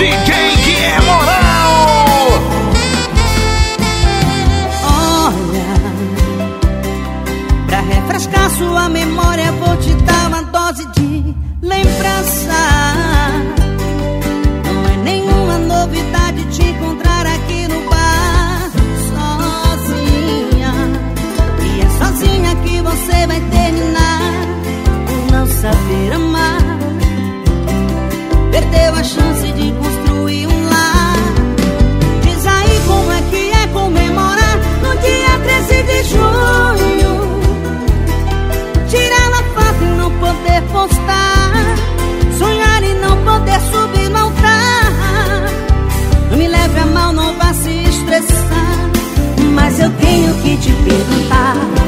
DJ é Moral. Olha, pra refrescar sua memória, vou te dar uma dose de lembrança. que te perguntar.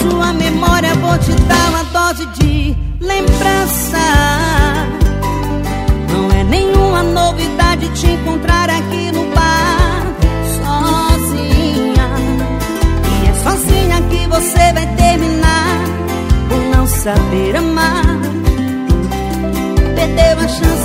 sua memória vou te dar uma dose de lembrança. Não é nenhuma novidade te encontrar aqui no bar sozinha. E é sozinha que você vai terminar por não saber amar. Perdeu a chance